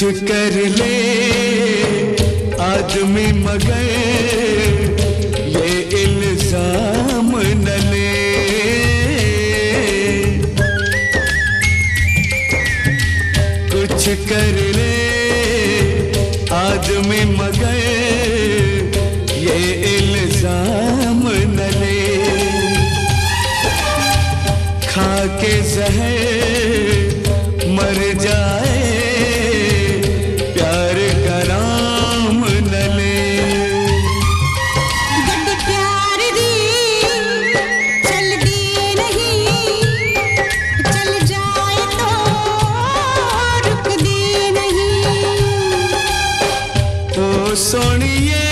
कुछ कर ले आदमी मगर ये इल्ज़ाम न ले। कुछ कर ले आदमी मगर ਸੋਣੀਏ